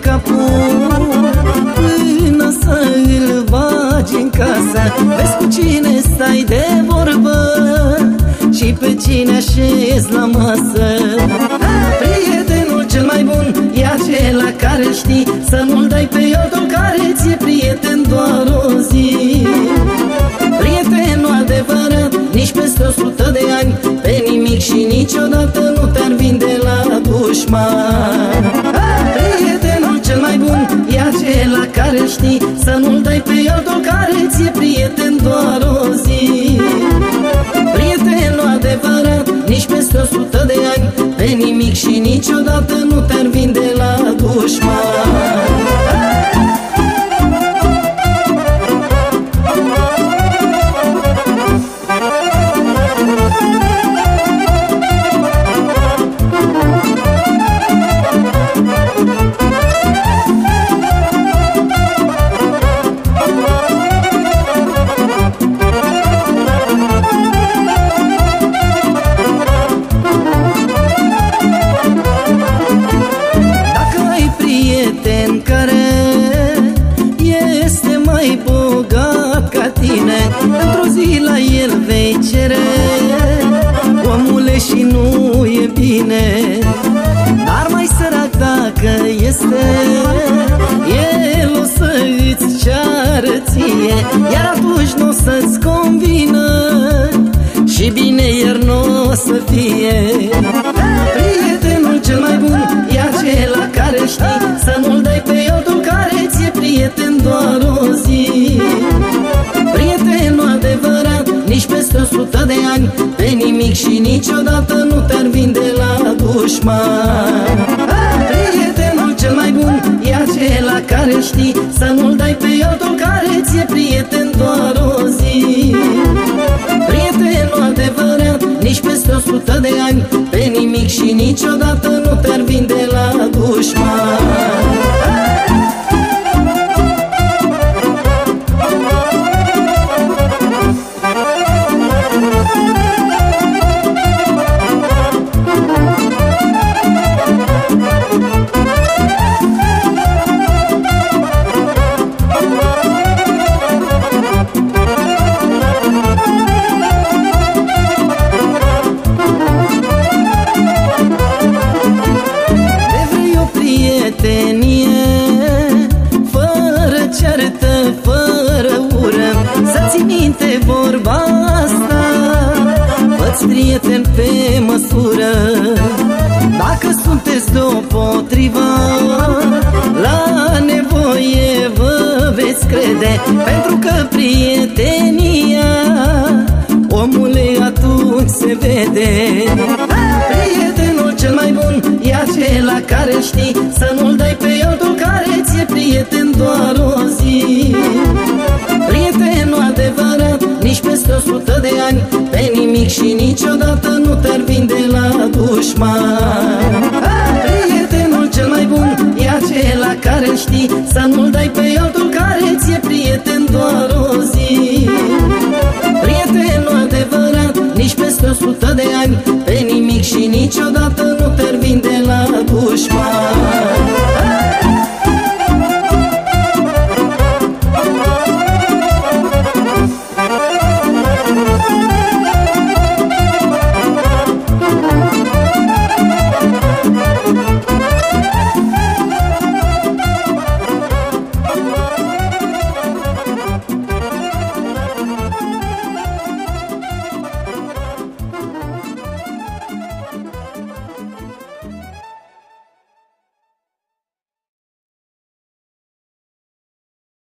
capul Până să îl bagi în casă. Vezi cu cine stai de vorbă Și pe cine așezi la masă. Prietenul cel mai bun e acela care știi. Să nu-l dai pe altul care ți-e prieten doar o zi. Prietenul adevărat, nici peste o sută de ani Pe nimic și niciodată nu te-ar vinde la dușman acela care știi? Să nu-l dai pe altul care ți-e prieten doar o zi. Prietenul adevărat, nici peste o sută de ani Pe nimic și niciodată nu te-ar dacă este El o să îți ceară ție. Iar atunci nu o să-ți convină Și bine iar nu o să fie. Prietenul cel mai bun e acela care știi Să nu-l dai pe altul care ți-e prieten doar o zi. Nici peste o sută de ani Pe nimic și niciodată nu te-ar vinde la dușman Să nu-l dai pe altul care ți-e prieten doar o zi. Prietenul adevărat, nici peste o sută de ani Pe nimic și niciodată nu prieten pe măsură. Dacă sunteți deopotrivă La nevoie vă veți crede Pentru că prietenia Omule atunci se vede care știi Să nu-l dai pe altul care ți-e prieten doar o zi. Prietenul adevărat nici peste o sută de ani Pe nimic și niciodată nu te-ar vinde la dușman. Prietenul cel mai bun e acela care știi Să nu-l dai pe altul care ți-e prieten doar o zi. Prietenul adevărat, nici peste o sută de ani Pe nimic și niciodată nu